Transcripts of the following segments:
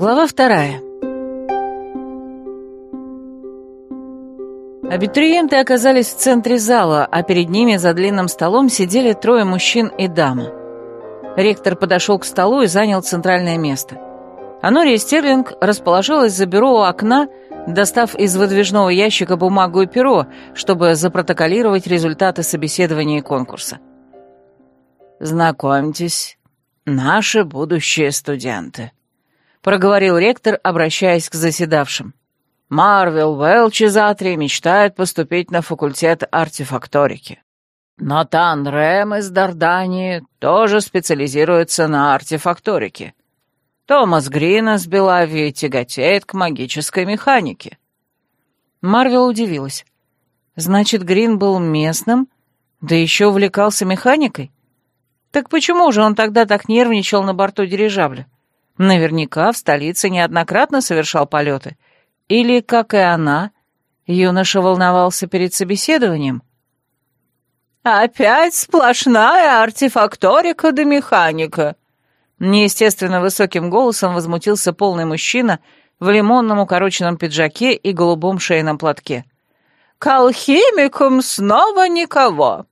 Глава вторая. Абитуриенты оказались в центре зала, а перед ними за длинным столом сидели трое мужчин и дама. Ректор подошел к столу и занял центральное место. Анория Стерлинг расположилась за бюро у окна, достав из выдвижного ящика бумагу и перо, чтобы запротоколировать результаты собеседования и конкурса. «Знакомьтесь, наши будущие студенты», — проговорил ректор, обращаясь к заседавшим. «Марвел Уэлч из Атрии мечтает поступить на факультет артефакторики. Натан Рэм из Дардании тоже специализируется на артефакторике. Томас Грин из Белавии тяготеет к магической механике». Марвел удивилась. «Значит, Грин был местным, да еще увлекался механикой? Так почему же он тогда так нервничал на борту дирижабля?» Наверняка в столице неоднократно совершал полеты. Или, как и она, юноша волновался перед собеседованием. «Опять сплошная артефакторика да механика!» Неестественно высоким голосом возмутился полный мужчина в лимонном укороченном пиджаке и голубом шейном платке. «К алхимикам снова никого.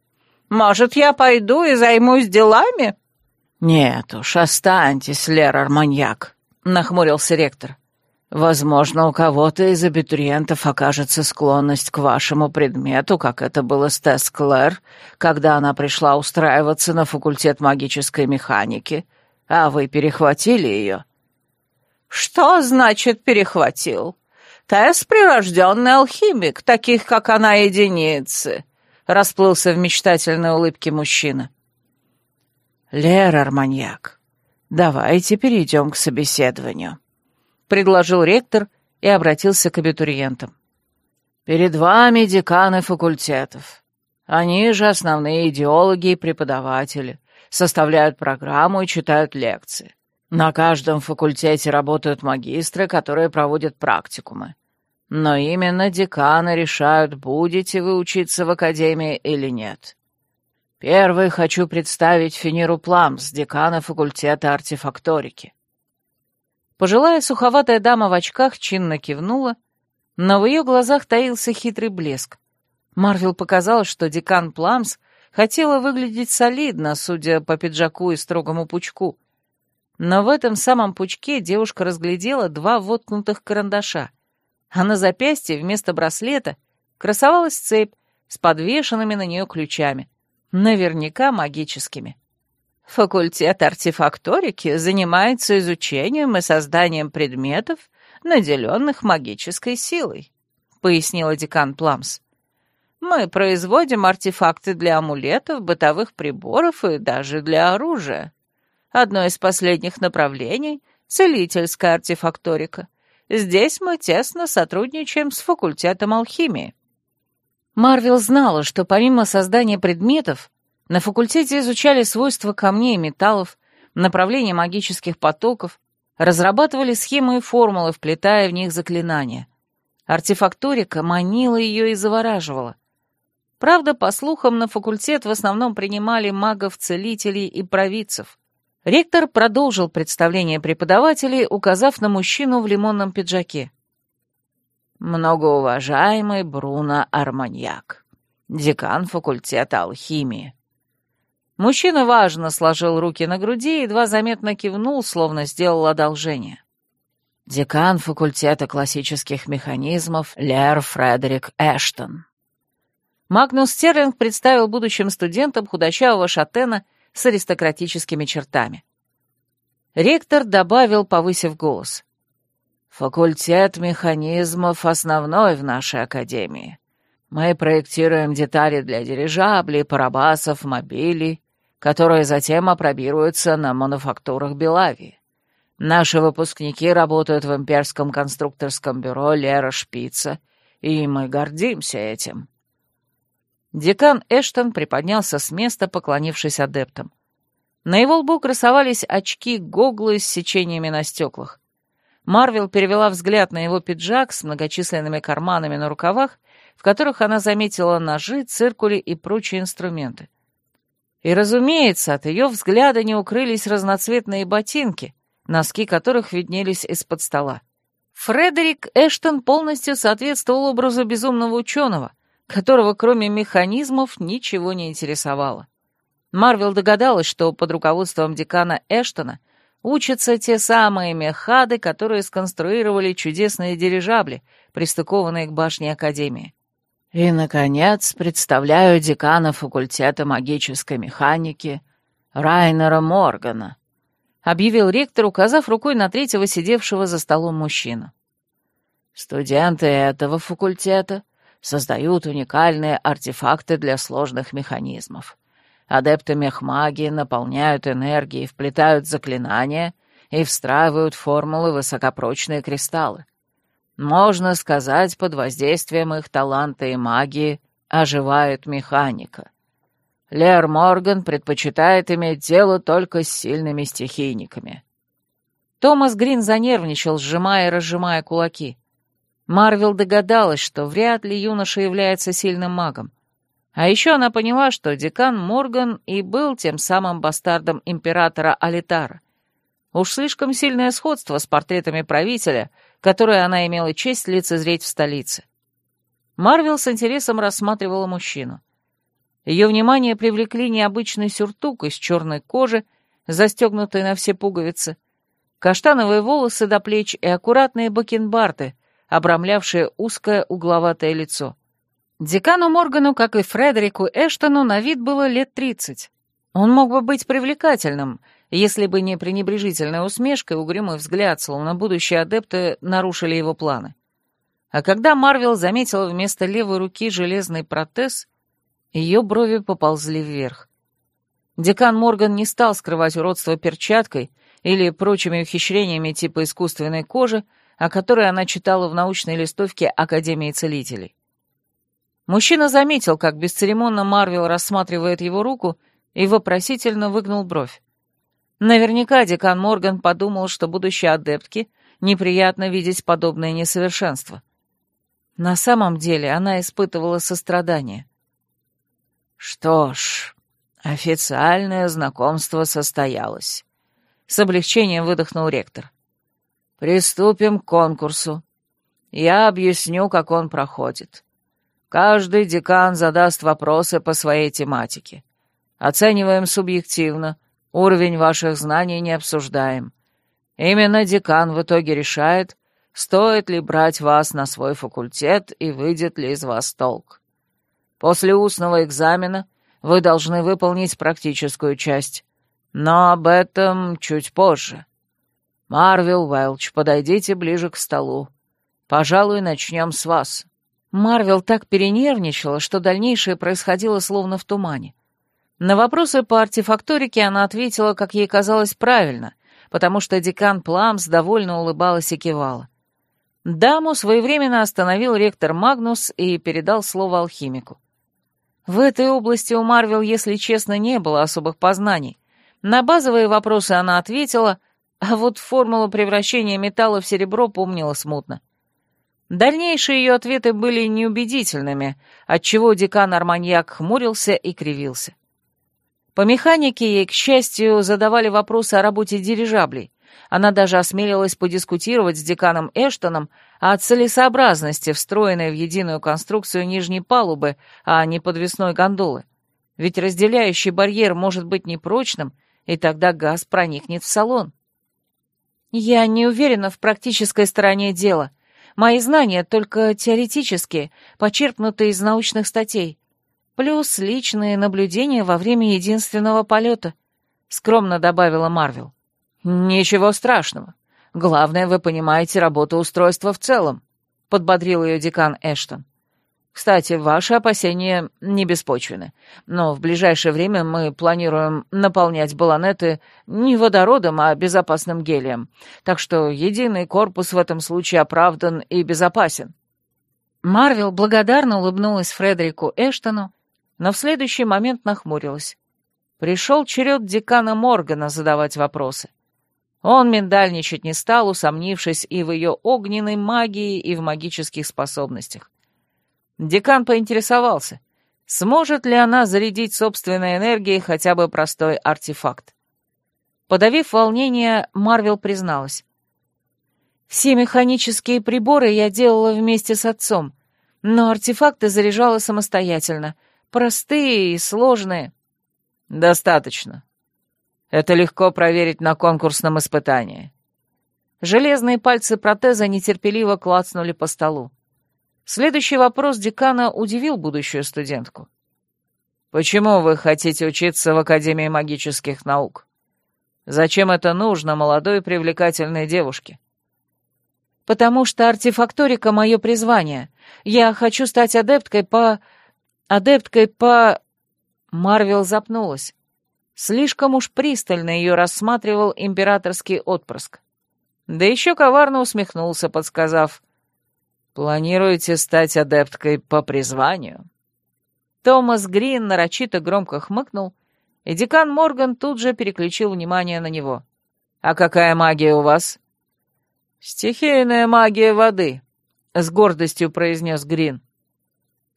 Может, я пойду и займусь делами?» «Нет уж, останьтесь, Лер-Арманьяк», — нахмурился ректор. «Возможно, у кого-то из абитуриентов окажется склонность к вашему предмету, как это было с Тесс Клэр, когда она пришла устраиваться на факультет магической механики, а вы перехватили ее». «Что значит «перехватил»? Тесс — прирожденный алхимик, таких, как она, единицы», — расплылся в мечтательной улыбке мужчина. «Лера, Арманьяк, давайте перейдем к собеседованию», — предложил ректор и обратился к абитуриентам. «Перед вами деканы факультетов. Они же основные идеологи и преподаватели, составляют программу и читают лекции. На каждом факультете работают магистры, которые проводят практикумы. Но именно деканы решают, будете вы учиться в академии или нет. Первый хочу представить Финиру Пламс, декана факультета артефакторики. Пожилая суховатая дама в очках чинно кивнула, но в ее глазах таился хитрый блеск. Марвел показалось, что декан Пламс хотела выглядеть солидно, судя по пиджаку и строгому пучку. Но в этом самом пучке девушка разглядела два воткнутых карандаша, а на запястье вместо браслета красовалась цепь с подвешенными на нее ключами — Наверняка магическими. Факультет артефакторики занимается изучением и созданием предметов, наделенных магической силой, пояснила декан Пламс. Мы производим артефакты для амулетов, бытовых приборов и даже для оружия. Одно из последних направлений — целительская артефакторика. Здесь мы тесно сотрудничаем с факультетом алхимии. Марвел знала, что помимо создания предметов, на факультете изучали свойства камней и металлов, направление магических потоков, разрабатывали схемы и формулы, вплетая в них заклинания. Артефакторика манила ее и завораживала. Правда, по слухам, на факультет в основном принимали магов-целителей и провидцев. Ректор продолжил представление преподавателей, указав на мужчину в лимонном пиджаке многоуважаемый Бруно Арманьяк, декан факультета алхимии. Мужчина важно сложил руки на груди и едва заметно кивнул, словно сделал одолжение. Декан факультета классических механизмов Лер Фредерик Эштон. Магнус Стерлинг представил будущим студентам худощавого шатена с аристократическими чертами. Ректор добавил, повысив голос. Факультет механизмов основной в нашей академии. Мы проектируем детали для дирижаблей, парабасов, мобилей, которые затем опробируются на мануфактурах Белавии. Наши выпускники работают в имперском конструкторском бюро Лера Шпица, и мы гордимся этим. Декан Эштон приподнялся с места, поклонившись адептам. На его лбу красовались очки-гоглы с сечениями на стеклах. Марвел перевела взгляд на его пиджак с многочисленными карманами на рукавах, в которых она заметила ножи, циркули и прочие инструменты. И, разумеется, от ее взгляда не укрылись разноцветные ботинки, носки которых виднелись из-под стола. Фредерик Эштон полностью соответствовал образу безумного ученого, которого кроме механизмов ничего не интересовало. Марвел догадалась, что под руководством декана Эштона учатся те самые мехады, которые сконструировали чудесные дирижабли, пристыкованные к башне Академии. И, наконец, представляю декана факультета магической механики Райнера Моргана, объявил ректор, указав рукой на третьего сидевшего за столом мужчину. Студенты этого факультета создают уникальные артефакты для сложных механизмов. Адепты мехмагии наполняют энергией, вплетают заклинания и встраивают формулы высокопрочные кристаллы. Можно сказать, под воздействием их таланта и магии оживает механика. Лер Морган предпочитает иметь дело только с сильными стихийниками. Томас Грин занервничал, сжимая и разжимая кулаки. Марвел догадалась, что вряд ли юноша является сильным магом. А еще она поняла, что декан Морган и был тем самым бастардом императора Алитара. Уж слишком сильное сходство с портретами правителя — которое она имела честь лицезреть в столице. Марвел с интересом рассматривала мужчину. Ее внимание привлекли необычный сюртук из черной кожи, застегнутый на все пуговицы, каштановые волосы до плеч и аккуратные бакенбарды, обрамлявшие узкое угловатое лицо. Декану Моргану, как и Фредерику Эштону, на вид было лет тридцать. Он мог бы быть привлекательным — если бы не пренебрежительная усмешка и угрюмый взгляд, словно будущие адепты нарушили его планы. А когда Марвел заметила вместо левой руки железный протез, ее брови поползли вверх. Декан Морган не стал скрывать уродство перчаткой или прочими ухищрениями типа искусственной кожи, о которой она читала в научной листовке Академии целителей. Мужчина заметил, как бесцеремонно Марвел рассматривает его руку и вопросительно выгнул бровь. Наверняка декан Морган подумал, что будущей адептке неприятно видеть подобное несовершенство. На самом деле она испытывала сострадание. «Что ж, официальное знакомство состоялось», — с облегчением выдохнул ректор. «Приступим к конкурсу. Я объясню, как он проходит. Каждый декан задаст вопросы по своей тематике. Оцениваем субъективно — Уровень ваших знаний не обсуждаем. Именно декан в итоге решает, стоит ли брать вас на свой факультет и выйдет ли из вас толк. После устного экзамена вы должны выполнить практическую часть, но об этом чуть позже. Марвел Уэлч, подойдите ближе к столу. Пожалуй, начнем с вас». Марвел так перенервничала, что дальнейшее происходило словно в тумане. На вопросы по артефакторике она ответила, как ей казалось, правильно, потому что декан Пламс довольно улыбалась и кивала. Даму своевременно остановил ректор Магнус и передал слово алхимику. В этой области у Марвел, если честно, не было особых познаний. На базовые вопросы она ответила, а вот формулу превращения металла в серебро помнила смутно. Дальнейшие ее ответы были неубедительными, отчего декан Арманьяк хмурился и кривился. По механике ей, к счастью, задавали вопросы о работе дирижаблей. Она даже осмелилась подискутировать с деканом Эштоном о целесообразности, встроенной в единую конструкцию нижней палубы, а не подвесной гондолы. Ведь разделяющий барьер может быть непрочным, и тогда газ проникнет в салон. Я не уверена в практической стороне дела. Мои знания только теоретические, почерпнутые из научных статей плюс личные наблюдения во время единственного полета», — скромно добавила Марвел. «Ничего страшного. Главное, вы понимаете работу устройства в целом», — подбодрил ее декан Эштон. «Кстати, ваши опасения не беспочвены, но в ближайшее время мы планируем наполнять баллонеты не водородом, а безопасным гелием, так что единый корпус в этом случае оправдан и безопасен». Марвел благодарно улыбнулась Фредерику Эштону, но в следующий момент нахмурилась. Пришел черед декана Моргана задавать вопросы. Он миндальничать не стал, усомнившись и в ее огненной магии, и в магических способностях. Декан поинтересовался, сможет ли она зарядить собственной энергией хотя бы простой артефакт. Подавив волнение, Марвел призналась. «Все механические приборы я делала вместе с отцом, но артефакты заряжала самостоятельно, простые и сложные». «Достаточно. Это легко проверить на конкурсном испытании». Железные пальцы протеза нетерпеливо клацнули по столу. Следующий вопрос декана удивил будущую студентку. «Почему вы хотите учиться в Академии магических наук?» Зачем это нужно молодой привлекательной девушке? Потому что артефакторика — мое призвание. Я хочу стать адепткой по... Адепткой по... Марвел запнулась. Слишком уж пристально ее рассматривал императорский отпрыск. Да еще коварно усмехнулся, подсказав. «Планируете стать адепткой по призванию?» Томас Грин нарочито громко хмыкнул и декан Морган тут же переключил внимание на него. «А какая магия у вас?» «Стихийная магия воды», — с гордостью произнес Грин.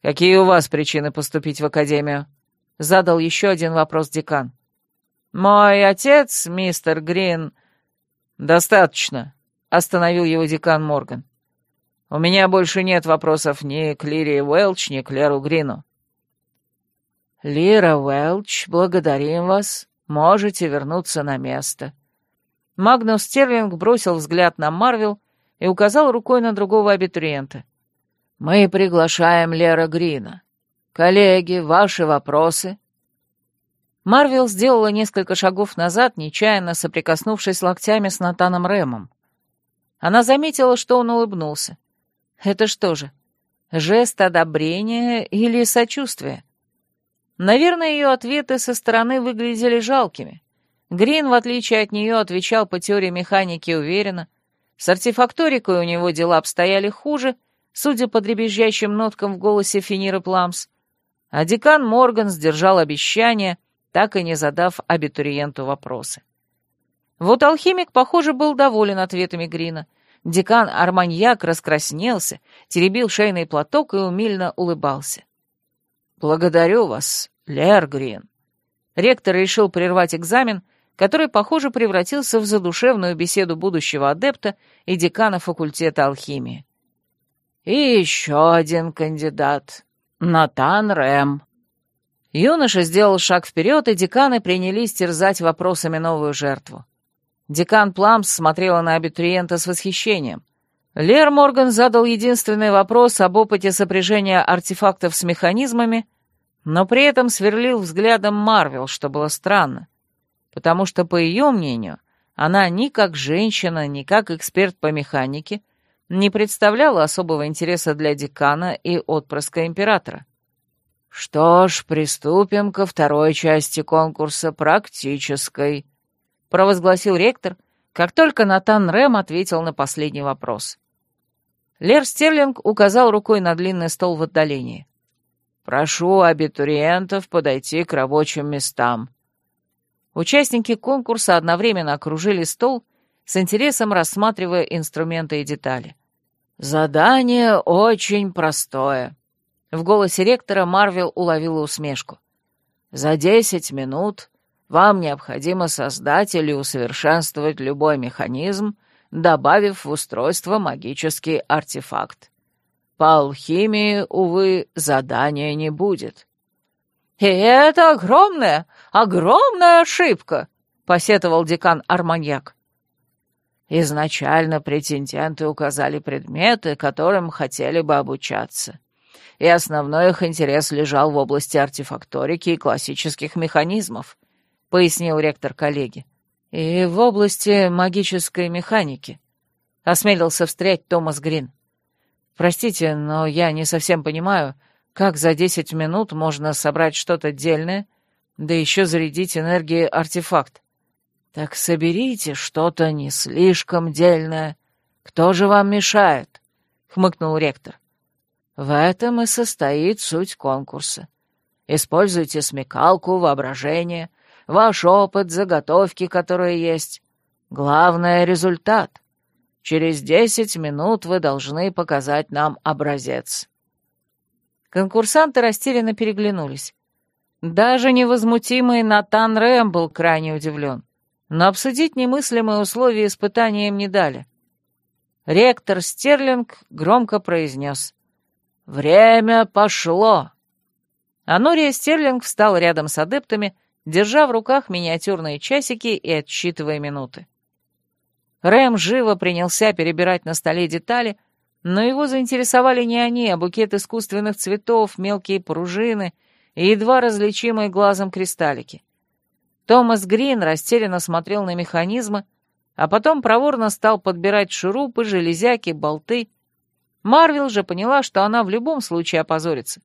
«Какие у вас причины поступить в академию?» — задал еще один вопрос декан. «Мой отец, мистер Грин...» «Достаточно», — остановил его декан Морган. «У меня больше нет вопросов ни к Лире Уэлч, ни к Леру Грину. «Лира Уэлч, благодарим вас. Можете вернуться на место». Магнус Стерлинг бросил взгляд на Марвел и указал рукой на другого абитуриента. «Мы приглашаем Лера Грина. Коллеги, ваши вопросы?» Марвел сделала несколько шагов назад, нечаянно соприкоснувшись локтями с Натаном Рэмом. Она заметила, что он улыбнулся. Это что же, жест одобрения или сочувствия? Наверное, ее ответы со стороны выглядели жалкими. Грин, в отличие от нее, отвечал по теории механики уверенно. С артефакторикой у него дела обстояли хуже, судя по дребезжащим ноткам в голосе Финиры Пламс. А декан Морган сдержал обещание, так и не задав абитуриенту вопросы. Вот алхимик, похоже, был доволен ответами Грина. Декан Арманьяк раскраснелся, теребил шейный платок и умильно улыбался. «Благодарю вас, Лер Грин». Ректор решил прервать экзамен, который, похоже, превратился в задушевную беседу будущего адепта и декана факультета алхимии. «И еще один кандидат. Натан Рэм». Юноша сделал шаг вперед, и деканы принялись терзать вопросами новую жертву. Декан Пламс смотрела на абитуриента с восхищением. Лер Морган задал единственный вопрос об опыте сопряжения артефактов с механизмами, но при этом сверлил взглядом Марвел, что было странно, потому что, по ее мнению, она ни как женщина, ни как эксперт по механике не представляла особого интереса для декана и отпрыска императора. «Что ж, приступим ко второй части конкурса практической», — провозгласил ректор, как только Натан Рэм ответил на последний вопрос. Лер Стерлинг указал рукой на длинный стол в отдалении. «Прошу абитуриентов подойти к рабочим местам». Участники конкурса одновременно окружили стол, с интересом рассматривая инструменты и детали. «Задание очень простое». В голосе ректора Марвел уловила усмешку. «За десять минут вам необходимо создать или усовершенствовать любой механизм, добавив в устройство магический артефакт. По алхимии, увы, задания не будет». «И это огромная, огромная ошибка», — посетовал декан Арманьяк. Изначально претенденты указали предметы, которым хотели бы обучаться. И основной их интерес лежал в области артефакторики и классических механизмов, пояснил ректор коллеги. И в области магической механики, осмелился встрять Томас Грин. Простите, но я не совсем понимаю, как за десять минут можно собрать что-то дельное, да еще зарядить энергией артефакт. Так соберите что-то не слишком дельное. Кто же вам мешает? хмыкнул ректор. В этом и состоит суть конкурса. Используйте смекалку, воображение, ваш опыт, заготовки, которые есть. Главное — результат. Через десять минут вы должны показать нам образец». Конкурсанты растерянно переглянулись. Даже невозмутимый Натан Рэм был крайне удивлен. но обсудить немыслимые условия испытания им не дали. Ректор Стерлинг громко произнес «Время пошло!». Анория Стерлинг встал рядом с адептами, держа в руках миниатюрные часики и отсчитывая минуты. Рэм живо принялся перебирать на столе детали, но его заинтересовали не они, а букет искусственных цветов, мелкие пружины и едва различимые глазом кристаллики. Томас Грин растерянно смотрел на механизмы, а потом проворно стал подбирать шурупы, железяки, болты. Марвел же поняла, что она в любом случае опозорится.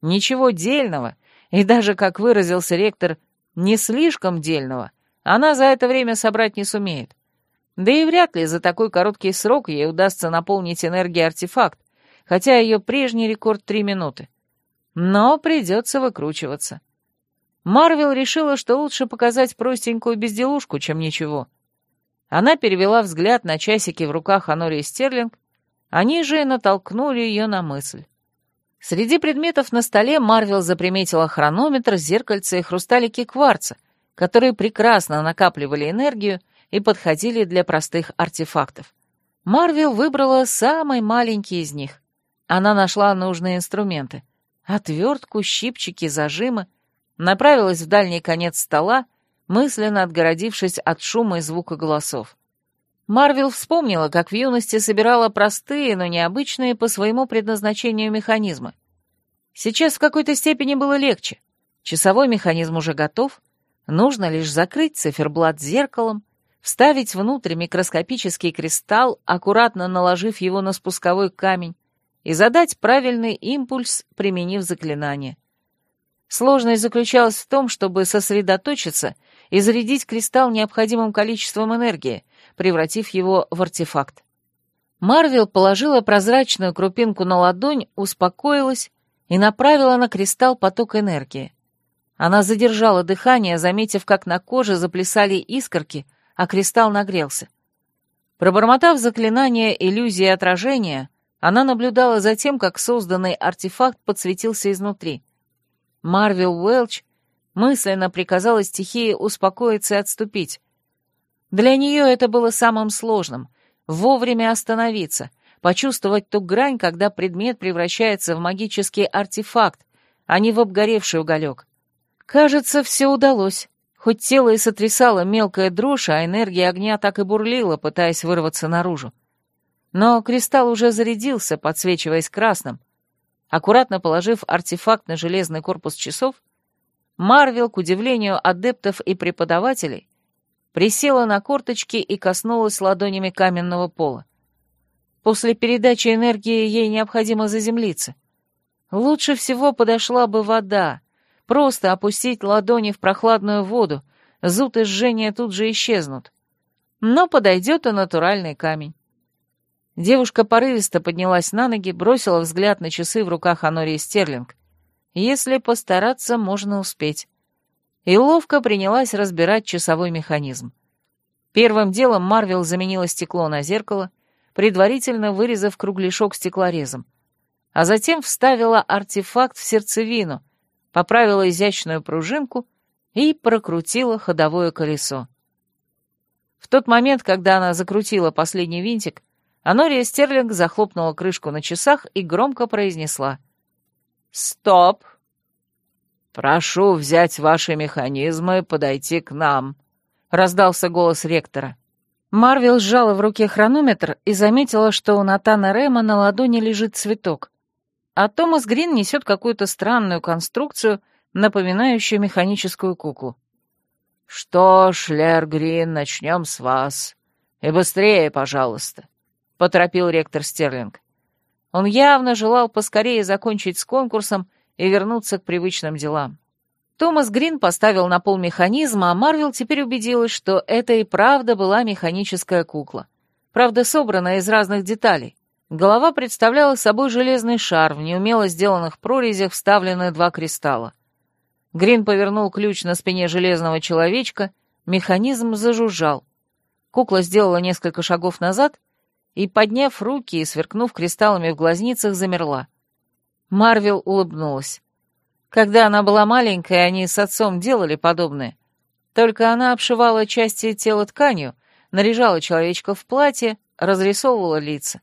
Ничего дельного, и даже, как выразился ректор, не слишком дельного, она за это время собрать не сумеет. Да и вряд ли за такой короткий срок ей удастся наполнить энергией артефакт, хотя ее прежний рекорд — три минуты. Но придется выкручиваться. Марвел решила, что лучше показать простенькую безделушку, чем ничего. Она перевела взгляд на часики в руках Анории Стерлинг, они же натолкнули ее на мысль. Среди предметов на столе Марвел заприметила хронометр, зеркальце и хрусталики кварца, которые прекрасно накапливали энергию и подходили для простых артефактов. Марвел выбрала самый маленький из них. Она нашла нужные инструменты — отвертку, щипчики, зажимы, направилась в дальний конец стола, мысленно отгородившись от шума и звука голосов. Марвел вспомнила, как в юности собирала простые, но необычные по своему предназначению механизмы. Сейчас в какой-то степени было легче. Часовой механизм уже готов, нужно лишь закрыть циферблат зеркалом, вставить внутрь микроскопический кристалл, аккуратно наложив его на спусковой камень, и задать правильный импульс, применив заклинание. Сложность заключалась в том, чтобы сосредоточиться и зарядить кристалл необходимым количеством энергии, превратив его в артефакт. Марвел положила прозрачную крупинку на ладонь, успокоилась и направила на кристалл поток энергии. Она задержала дыхание, заметив, как на коже заплясали искорки, а кристалл нагрелся. Пробормотав заклинание иллюзии отражения, она наблюдала за тем, как созданный артефакт подсветился изнутри. Марвел Уэлч мысленно приказала стихии успокоиться и отступить. Для нее это было самым сложным — вовремя остановиться, почувствовать ту грань, когда предмет превращается в магический артефакт, а не в обгоревший уголек. Кажется, все удалось. Хоть тело и сотрясало мелкая дрожь, а энергия огня так и бурлила, пытаясь вырваться наружу. Но кристалл уже зарядился, подсвечиваясь красным. Аккуратно положив артефакт на железный корпус часов, Марвел, к удивлению адептов и преподавателей, присела на корточки и коснулась ладонями каменного пола. После передачи энергии ей необходимо заземлиться. Лучше всего подошла бы вода, Просто опустить ладони в прохладную воду, зуд и жжение тут же исчезнут. Но подойдет и натуральный камень. Девушка порывисто поднялась на ноги, бросила взгляд на часы в руках Анории Стерлинг. Если постараться, можно успеть. И ловко принялась разбирать часовой механизм. Первым делом Марвел заменила стекло на зеркало, предварительно вырезав кругляшок стеклорезом, а затем вставила артефакт в сердцевину, поправила изящную пружинку и прокрутила ходовое колесо. В тот момент, когда она закрутила последний винтик, Анория Стерлинг захлопнула крышку на часах и громко произнесла «Стоп! Прошу взять ваши механизмы и подойти к нам», — раздался голос ректора. Марвел сжала в руке хронометр и заметила, что у Натана Рэма на ладони лежит цветок а Томас Грин несет какую-то странную конструкцию, напоминающую механическую куклу. «Что ж, Лер Грин, начнем с вас. И быстрее, пожалуйста», — поторопил ректор Стерлинг. Он явно желал поскорее закончить с конкурсом и вернуться к привычным делам. Томас Грин поставил на пол механизма, а Марвел теперь убедилась, что это и правда была механическая кукла. Правда, собранная из разных деталей. Голова представляла собой железный шар, в неумело сделанных прорезях вставлены два кристалла. Грин повернул ключ на спине железного человечка, механизм зажужжал. Кукла сделала несколько шагов назад и, подняв руки и сверкнув кристаллами в глазницах, замерла. Марвел улыбнулась. Когда она была маленькой, они с отцом делали подобное. Только она обшивала части тела тканью, наряжала человечка в платье, разрисовывала лица.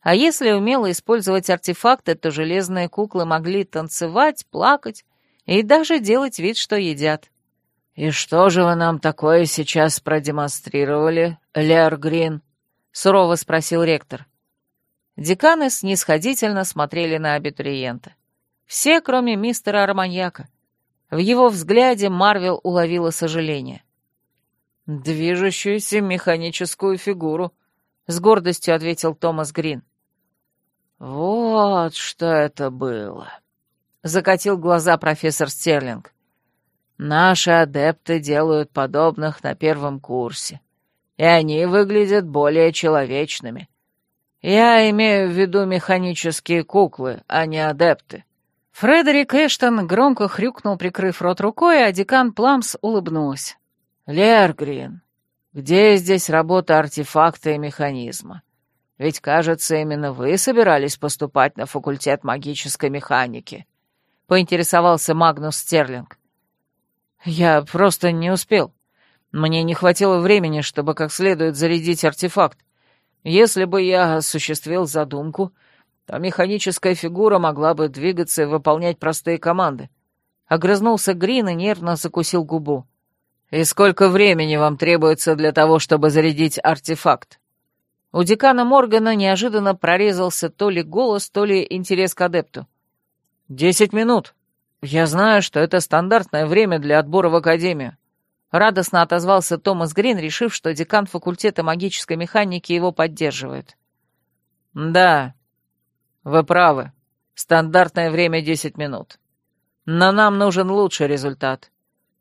А если умела использовать артефакты, то железные куклы могли танцевать, плакать и даже делать вид, что едят. «И что же вы нам такое сейчас продемонстрировали, Лер Грин?» — сурово спросил ректор. Деканы снисходительно смотрели на абитуриента. Все, кроме мистера Арманьяка. В его взгляде Марвел уловила сожаление. «Движущуюся механическую фигуру», — с гордостью ответил Томас Грин. «Вот что это было», — закатил глаза профессор Стерлинг. Наши адепты делают подобных на первом курсе, и они выглядят более человечными. Я имею в виду механические куклы, а не адепты». Фредерик Эштон громко хрюкнул, прикрыв рот рукой, а декан Пламс улыбнулась. «Лергрин, где здесь работа артефакта и механизма? Ведь, кажется, именно вы собирались поступать на факультет магической механики», — поинтересовался Магнус Стерлинг. Я просто не успел. Мне не хватило времени, чтобы как следует зарядить артефакт. Если бы я осуществил задумку, то механическая фигура могла бы двигаться и выполнять простые команды. Огрызнулся Грин и нервно закусил губу. «И сколько времени вам требуется для того, чтобы зарядить артефакт?» У декана Моргана неожиданно прорезался то ли голос, то ли интерес к адепту. «Десять минут», «Я знаю, что это стандартное время для отбора в академию», — радостно отозвался Томас Грин, решив, что декан факультета магической механики его поддерживает. «Да, вы правы. Стандартное время десять минут. Но нам нужен лучший результат.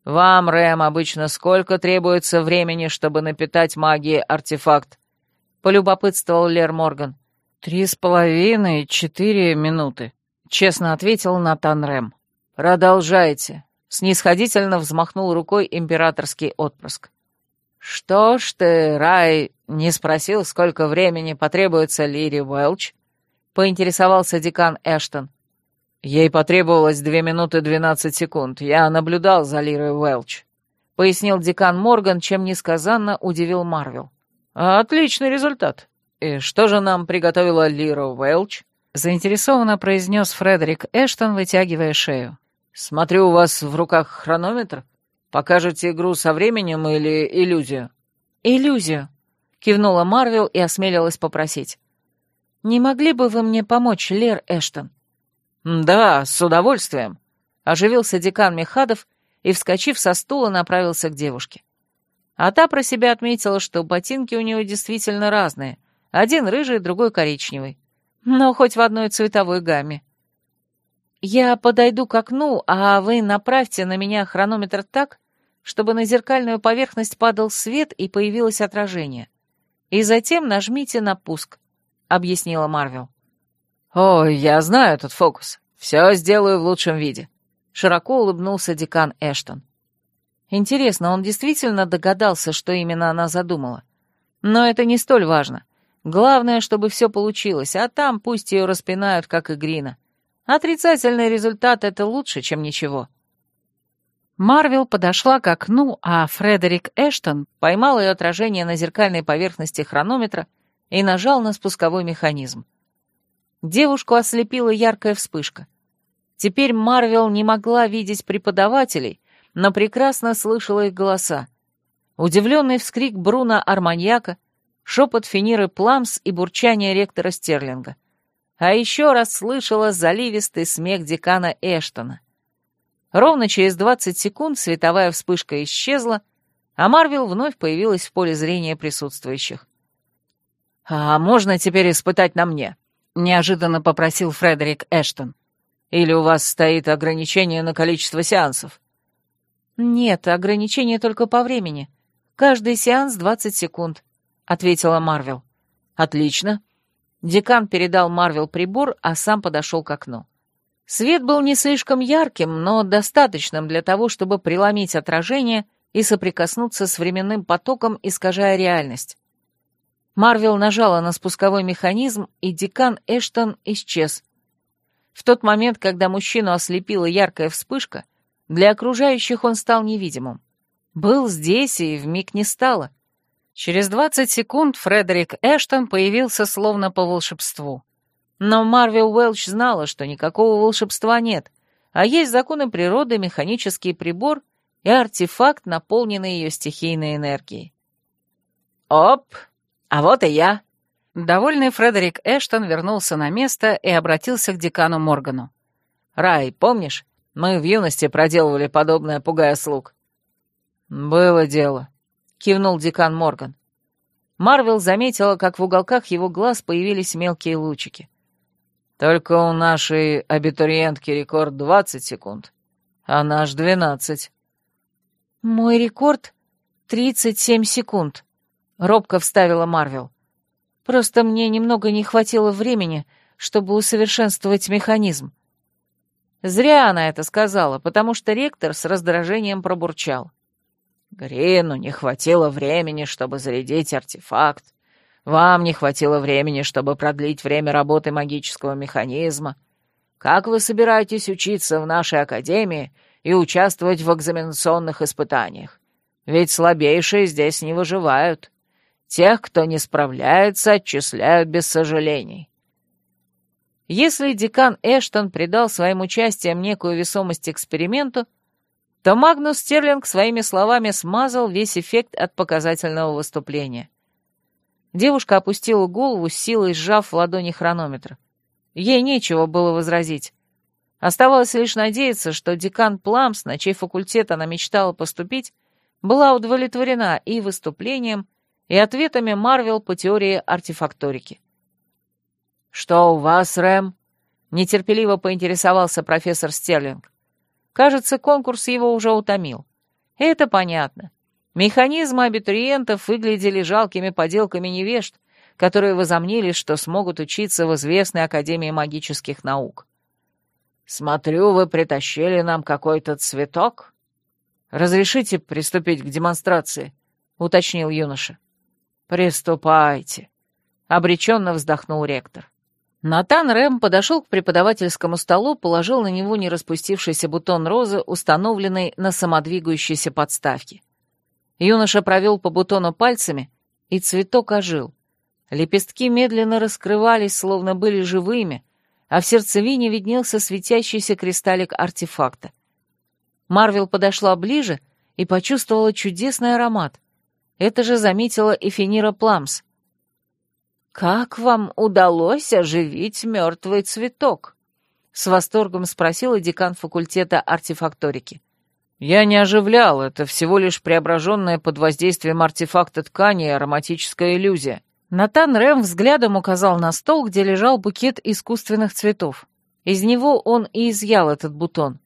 Вам, Рэм, обычно сколько требуется времени, чтобы напитать магией артефакт?» — полюбопытствовал Лер Морган. «Три с половиной, четыре минуты», — честно ответил Натан Рэм. «Продолжайте», — снисходительно взмахнул рукой императорский отпрыск. «Что ж ты, Рай, не спросил, сколько времени потребуется Лире Уэлч?» — поинтересовался декан Эштон. «Ей потребовалось две минуты двенадцать секунд. Я наблюдал за Лирой Уэлч», — пояснил декан Морган, чем несказанно удивил Марвел. «Отличный результат. И что же нам приготовила Лира Уэлч?» — заинтересованно произнес Фредерик Эштон, вытягивая шею. «Смотрю, у вас в руках хронометр. Покажете игру со временем или иллюзию?» «Иллюзию», — кивнула Марвел и осмелилась попросить. «Не могли бы вы мне помочь, Лер Эштон?» «Да, с удовольствием», — оживился декан Мехадов и, вскочив со стула, направился к девушке. А та про себя отметила, что ботинки у нее действительно разные. Один рыжий, другой коричневый. Но хоть в одной цветовой гамме. «Я подойду к окну, а вы направьте на меня хронометр так, чтобы на зеркальную поверхность падал свет и появилось отражение. И затем нажмите на пуск», — объяснила Марвел. «Ой, я знаю этот фокус. Все сделаю в лучшем виде», — широко улыбнулся декан Эштон. Интересно, он действительно догадался, что именно она задумала. Но это не столь важно. Главное, чтобы все получилось, а там пусть ее распинают, как и Грина. Отрицательный результат — это лучше, чем ничего. Марвел подошла к окну, а Фредерик Эштон поймал ее отражение на зеркальной поверхности хронометра и нажал на спусковой механизм. Девушку ослепила яркая вспышка. Теперь Марвел не могла видеть преподавателей, но прекрасно слышала их голоса. Удивленный вскрик Бруна Арманьяка, шепот Финиры Пламс и бурчание ректора Стерлинга а еще раз слышала заливистый смех декана Эштона. Ровно через 20 секунд световая вспышка исчезла, а Марвел вновь появилась в поле зрения присутствующих. «А можно теперь испытать на мне?» — неожиданно попросил Фредерик Эштон. «Или у вас стоит ограничение на количество сеансов?» «Нет, ограничение только по времени. Каждый сеанс 20 секунд», — ответила Марвел. «Отлично. Декан передал Марвел прибор, а сам подошел к окну. Свет был не слишком ярким, но достаточным для того, чтобы преломить отражение и соприкоснуться с временным потоком, искажая реальность. Марвел нажала на спусковой механизм, и декан Эштон исчез. В тот момент, когда мужчину ослепила яркая вспышка, для окружающих он стал невидимым. Был здесь и вмиг не стало. Через двадцать секунд Фредерик Эштон появился словно по волшебству. Но Марвел Уэлч знала, что никакого волшебства нет, а есть законы природы, механический прибор и артефакт, наполненный ее стихийной энергией. «Оп, а вот и я!» Довольный Фредерик Эштон вернулся на место и обратился к декану Моргану. «Рай, помнишь, мы в юности проделывали подобное, пугая слуг?» «Было дело», — кивнул декан Морган. Марвел заметила, как в уголках его глаз появились мелкие лучики. «Только у нашей абитуриентки рекорд 20 секунд, а наш 12». «Мой рекорд — 37 секунд», — робко вставила Марвел. Просто мне немного не хватило времени, чтобы усовершенствовать механизм. Зря она это сказала, потому что ректор с раздражением пробурчал. Грину не хватило времени, чтобы зарядить артефакт. Вам не хватило времени, чтобы продлить время работы магического механизма. Как вы собираетесь учиться в нашей академии и участвовать в экзаменационных испытаниях? Ведь слабейшие здесь не выживают. Тех, кто не справляется, отчисляют без сожалений. Если декан Эштон придал своим участием некую весомость эксперименту, то Магнус Стерлинг своими словами смазал весь эффект от показательного выступления. Девушка опустила голову, силой сжав в ладони хронометр. Ей нечего было возразить. Оставалось лишь надеяться, что декан Пламс, на чей факультет она мечтала поступить, была удовлетворена и выступлением, и ответами Марвел по теории артефакторики. «Что у вас, Рэм?» — нетерпеливо поинтересовался профессор Стерлинг. Кажется, конкурс его уже утомил. Это понятно. Механизмы абитуриентов выглядели жалкими поделками невежд, которые возомнили, что смогут учиться в известной Академии магических наук. «Смотрю, вы притащили нам какой-то цветок?» «Разрешите приступить к демонстрации?» — уточнил юноша. «Приступайте», — обреченно вздохнул ректор. Натан Рэм подошел к преподавательскому столу, положил на него не распустившийся бутон розы, установленный на самодвигающейся подставке. Юноша провел по бутону пальцами, и цветок ожил. Лепестки медленно раскрывались, словно были живыми, а в сердцевине виднелся светящийся кристаллик артефакта. Марвел подошла ближе и почувствовала чудесный аромат. Это же заметила Эфинира Пламс. «Как вам удалось оживить мертвый цветок?» — с восторгом спросила декан факультета артефакторики. «Я не оживлял, это всего лишь преображенная под воздействием артефакта ткани ароматическая иллюзия». Натан Рэм взглядом указал на стол, где лежал букет искусственных цветов. Из него он и изъял этот бутон.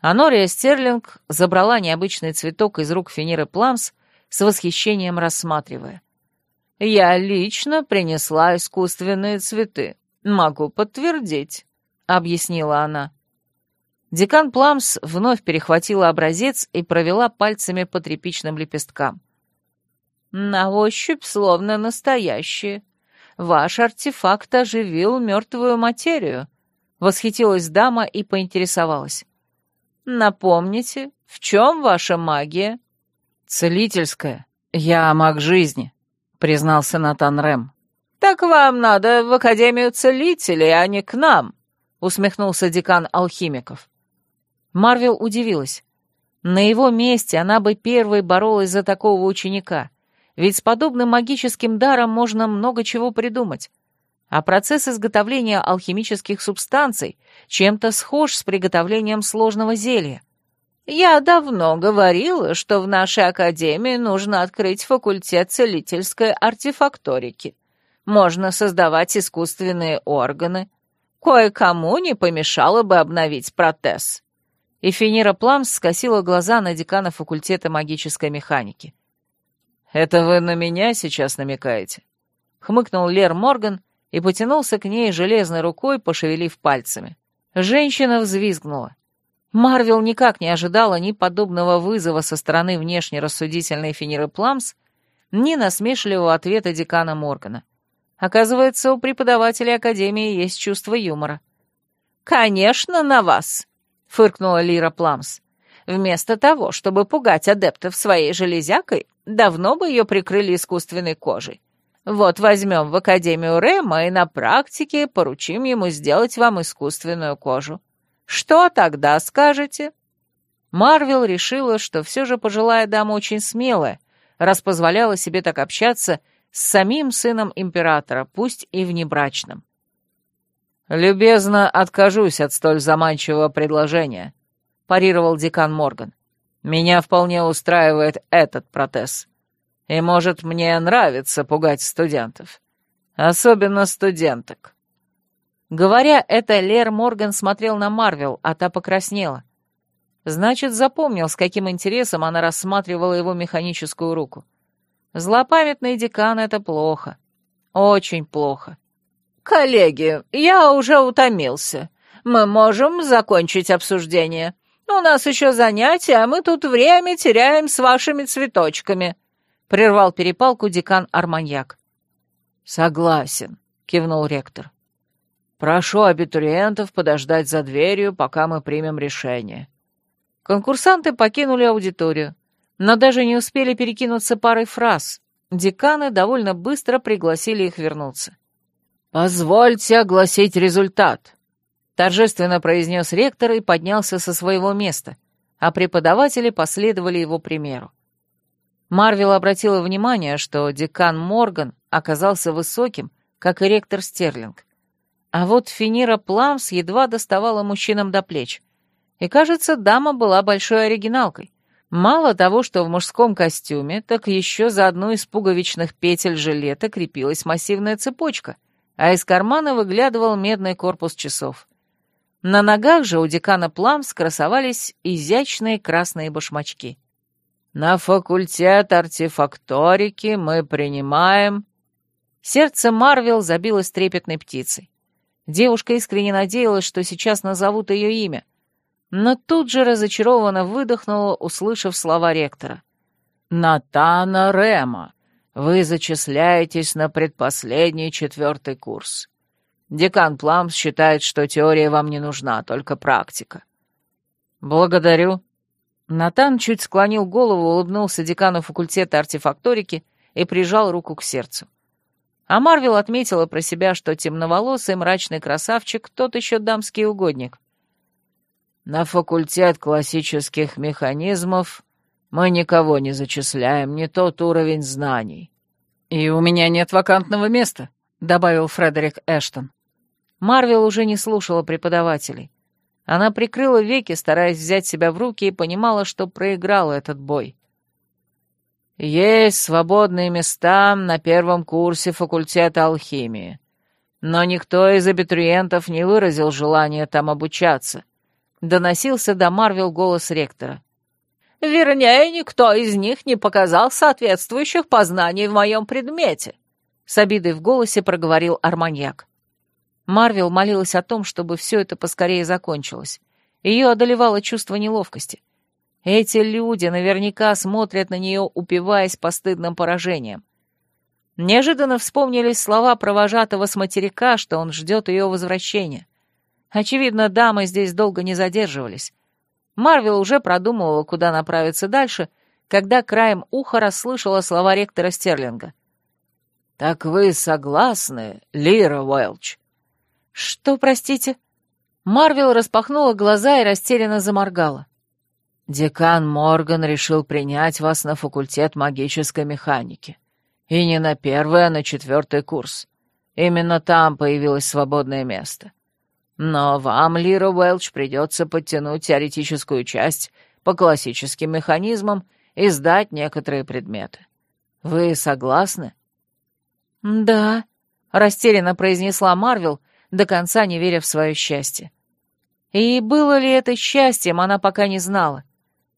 Анория Стерлинг забрала необычный цветок из рук Фениры Пламс с восхищением рассматривая. «Я лично принесла искусственные цветы. Могу подтвердить», — объяснила она. Декан Пламс вновь перехватила образец и провела пальцами по тряпичным лепесткам. «На ощупь словно настоящие. Ваш артефакт оживил мертвую материю», — восхитилась дама и поинтересовалась. «Напомните, в чем ваша магия?» «Целительская. Я маг жизни», — признался Натан Рэм. «Так вам надо в Академию Целителей, а не к нам», — усмехнулся декан алхимиков. Марвел удивилась. На его месте она бы первой боролась за такого ученика, ведь с подобным магическим даром можно много чего придумать. А процесс изготовления алхимических субстанций чем-то схож с приготовлением сложного зелья. Я давно говорила, что в нашей академии нужно открыть факультет целительской артефакторики. Можно создавать искусственные органы. Кое-кому не помешало бы обновить протез. Эфинира Пламс скосила глаза на декана факультета магической механики. «Это вы на меня сейчас намекаете?» Хмыкнул Лер Морган и потянулся к ней железной рукой, пошевелив пальцами. Женщина взвизгнула. Марвел никак не ожидала ни подобного вызова со стороны внешне рассудительной Фениры Пламс, ни насмешливого ответа декана Моргана. Оказывается, у преподавателей Академии есть чувство юмора. «Конечно, на вас!» — фыркнула Лира Пламс. Вместо того, чтобы пугать адептов своей железякой, давно бы ее прикрыли искусственной кожей. Вот возьмем в Академию Рэма и на практике поручим ему сделать вам искусственную кожу. Что тогда скажете?» Марвел решила, что все же пожилая дама очень смелая, раз позволяла себе так общаться с самим сыном императора, пусть и внебрачным. «Любезно откажусь от столь заманчивого предложения», — парировал декан Морган. «Меня вполне устраивает этот протез. И, может, мне нравится пугать студентов. Особенно студенток». Говоря это, Лер Морган смотрел на Марвел, а та покраснела. Значит, запомнил, с каким интересом она рассматривала его механическую руку. Злопамятный декан — это плохо. Очень плохо. «Коллеги, я уже утомился. Мы можем закончить обсуждение. У нас еще занятия, а мы тут время теряем с вашими цветочками», — прервал перепалку декан Арманьяк. «Согласен», — кивнул ректор. «Прошу абитуриентов подождать за дверью, пока мы примем решение». Конкурсанты покинули аудиторию, но даже не успели перекинуться парой фраз. Деканы довольно быстро пригласили их вернуться. «Позвольте огласить результат», — торжественно произнес ректор и поднялся со своего места, а преподаватели последовали его примеру. Марвел обратила внимание, что декан Морган оказался высоким, как и ректор Стерлинг. А вот Финира Пламс едва доставала мужчинам до плеч. И, кажется, дама была большой оригиналкой. Мало того, что в мужском костюме, так еще за одну из пуговичных петель жилета крепилась массивная цепочка, а из кармана выглядывал медный корпус часов. На ногах же у декана Пламс красовались изящные красные башмачки. «На факультет артефакторики мы принимаем...» Сердце Марвел забилось трепетной птицей. Девушка искренне надеялась, что сейчас назовут ее имя, но тут же разочарованно выдохнула, услышав слова ректора. «Натана Рема, вы зачисляетесь на предпоследний четвертый курс. Декан Пламс считает, что теория вам не нужна, только практика». «Благодарю». Натан чуть склонил голову, улыбнулся декану факультета артефакторики и прижал руку к сердцу. А Марвел отметила про себя, что темноволосый мрачный красавчик тот еще дамский угодник. На факультет классических механизмов мы никого не зачисляем, не тот уровень знаний. И у меня нет вакантного места, добавил Фредерик Эштон. Марвел уже не слушала преподавателей. Она прикрыла веки, стараясь взять себя в руки, и понимала, что проиграла этот бой. Есть свободные места на первом курсе факультета алхимии, но никто из абитуриентов не выразил желания там обучаться. — доносился до Марвел голос ректора. «Вернее, никто из них не показал соответствующих познаний в моем предмете», — с обидой в голосе проговорил Арманьяк. Марвел молилась о том, чтобы все это поскорее закончилось. Ее одолевало чувство неловкости. Эти люди наверняка смотрят на нее, упиваясь постыдным поражением. Неожиданно вспомнились слова провожатого с материка, что он ждет ее возвращения. Очевидно, дамы здесь долго не задерживались. Марвел уже продумывала, куда направиться дальше, когда краем уха расслышала слова ректора Стерлинга. «Так вы согласны, Лира Уэлч?» «Что, простите?» Марвел распахнула глаза и растерянно заморгала. «Декан Морган решил принять вас на факультет магической механики. И не на первый, а на четвертый курс. Именно там появилось свободное место. Но вам, Лира Уэлч, придется подтянуть теоретическую часть по классическим механизмам и сдать некоторые предметы. Вы согласны?» «Да», — растерянно произнесла Марвел, до конца не веря в свое счастье. И было ли это счастьем, она пока не знала,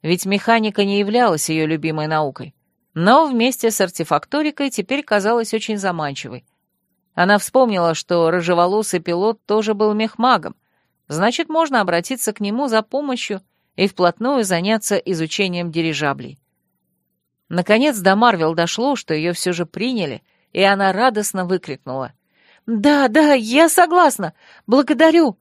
ведь механика не являлась ее любимой наукой, но вместе с артефакторикой теперь казалась очень заманчивой. Она вспомнила, что рыжеволосый пилот тоже был мехмагом, значит, можно обратиться к нему за помощью и вплотную заняться изучением дирижаблей. Наконец до Марвел дошло, что ее все же приняли, и она радостно выкрикнула. «Да, да, я согласна! Благодарю!»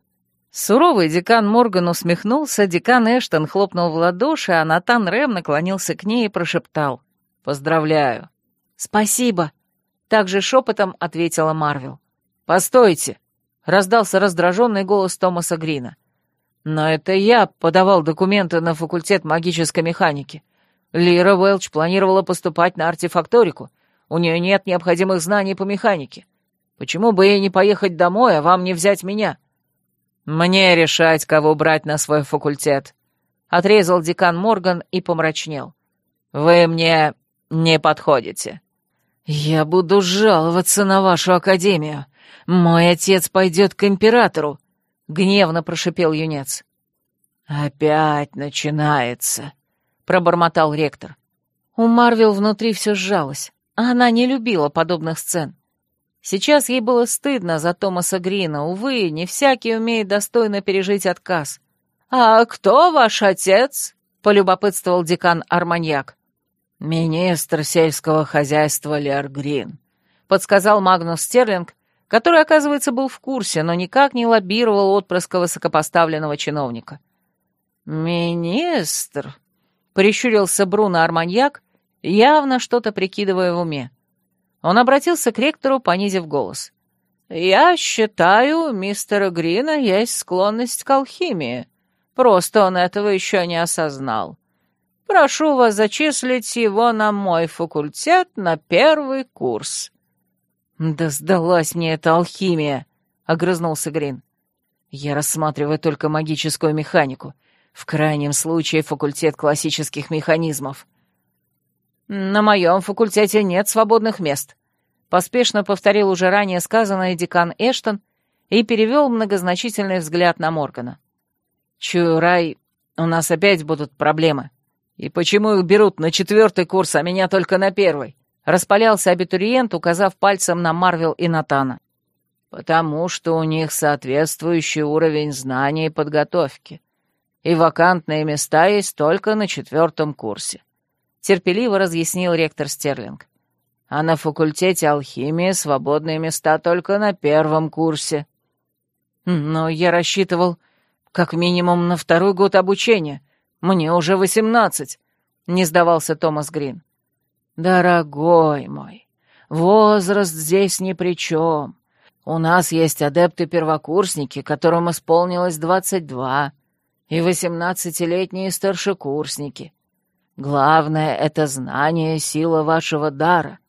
Суровый декан Морган усмехнулся, декан Эштон хлопнул в ладоши, а Натан Рэм наклонился к ней и прошептал. «Поздравляю». «Спасибо», — также шепотом ответила Марвел. «Постойте», — раздался раздраженный голос Томаса Грина. «Но это я подавал документы на факультет магической механики. Лира Уэлч планировала поступать на артефакторику. У нее нет необходимых знаний по механике. Почему бы ей не поехать домой, а вам не взять меня?» «Мне решать, кого брать на свой факультет», — отрезал декан Морган и помрачнел. «Вы мне не подходите». «Я буду жаловаться на вашу академию. Мой отец пойдет к императору», — гневно прошипел юнец. «Опять начинается», — пробормотал ректор. У Марвел внутри все сжалось. Она не любила подобных сцен. Сейчас ей было стыдно за Томаса Грина. Увы, не всякий умеет достойно пережить отказ. «А кто ваш отец?» — полюбопытствовал декан Арманьяк. «Министр сельского хозяйства Лер Грин», — подсказал Магнус Стерлинг, который, оказывается, был в курсе, но никак не лоббировал отпрыска высокопоставленного чиновника. «Министр», — прищурился Бруно Арманьяк, явно что-то прикидывая в уме. Он обратился к ректору, понизив голос. «Я считаю, у мистера Грина есть склонность к алхимии. Просто он этого еще не осознал. Прошу вас зачислить его на мой факультет на первый курс». «Да сдалась мне эта алхимия», — огрызнулся Грин. «Я рассматриваю только магическую механику. В крайнем случае факультет классических механизмов». «На моем факультете нет свободных мест», — поспешно повторил уже ранее сказанное декан Эштон и перевел многозначительный взгляд на Моргана. «Чую, Рай, у нас опять будут проблемы. И почему их берут на четвертый курс, а меня только на первый?» — распалялся абитуриент, указав пальцем на Марвел и Натана. «Потому что у них соответствующий уровень знаний и подготовки, и вакантные места есть только на четвертом курсе терпеливо разъяснил ректор Стерлинг. А на факультете алхимии свободные места только на первом курсе. Но я рассчитывал как минимум на второй год обучения. Мне уже восемнадцать, не сдавался Томас Грин. Дорогой мой, возраст здесь ни при чем. У нас есть адепты-первокурсники, которым исполнилось двадцать два, и восемнадцатилетние старшекурсники. Главное — это знание сила вашего дара».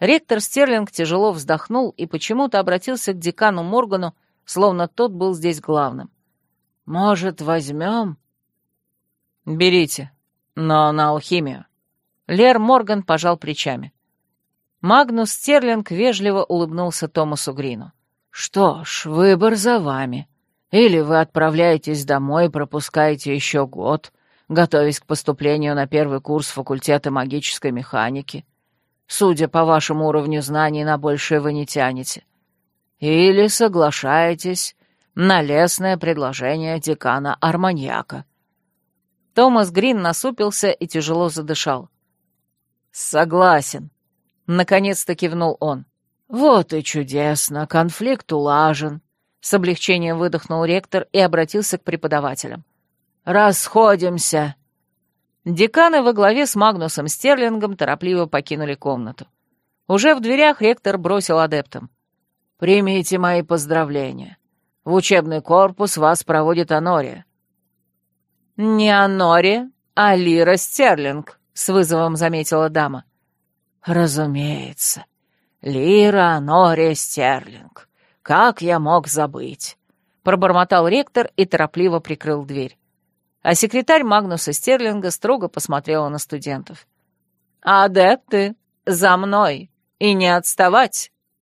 Ректор Стерлинг тяжело вздохнул и почему-то обратился к декану Моргану, словно тот был здесь главным. «Может, возьмем?» «Берите, но на алхимию». Лер Морган пожал плечами. Магнус Стерлинг вежливо улыбнулся Томасу Грину. «Что ж, выбор за вами. Или вы отправляетесь домой и пропускаете еще год, готовясь к поступлению на первый курс факультета магической механики. Судя по вашему уровню знаний, на большее вы не тянете. Или соглашаетесь на лестное предложение декана Арманьяка. Томас Грин насупился и тяжело задышал. «Согласен», — наконец-то кивнул он. «Вот и чудесно, конфликт улажен», — с облегчением выдохнул ректор и обратился к преподавателям. «Расходимся!» Деканы во главе с Магнусом Стерлингом торопливо покинули комнату. Уже в дверях ректор бросил адептам. «Примите мои поздравления. В учебный корпус вас проводит Анория». «Не Анория, а Лира Стерлинг», — с вызовом заметила дама. «Разумеется. Лира Анория Стерлинг. Как я мог забыть?» — пробормотал ректор и торопливо прикрыл дверь а секретарь Магнуса Стерлинга строго посмотрела на студентов. «Адепты, за мной! И не отставать!»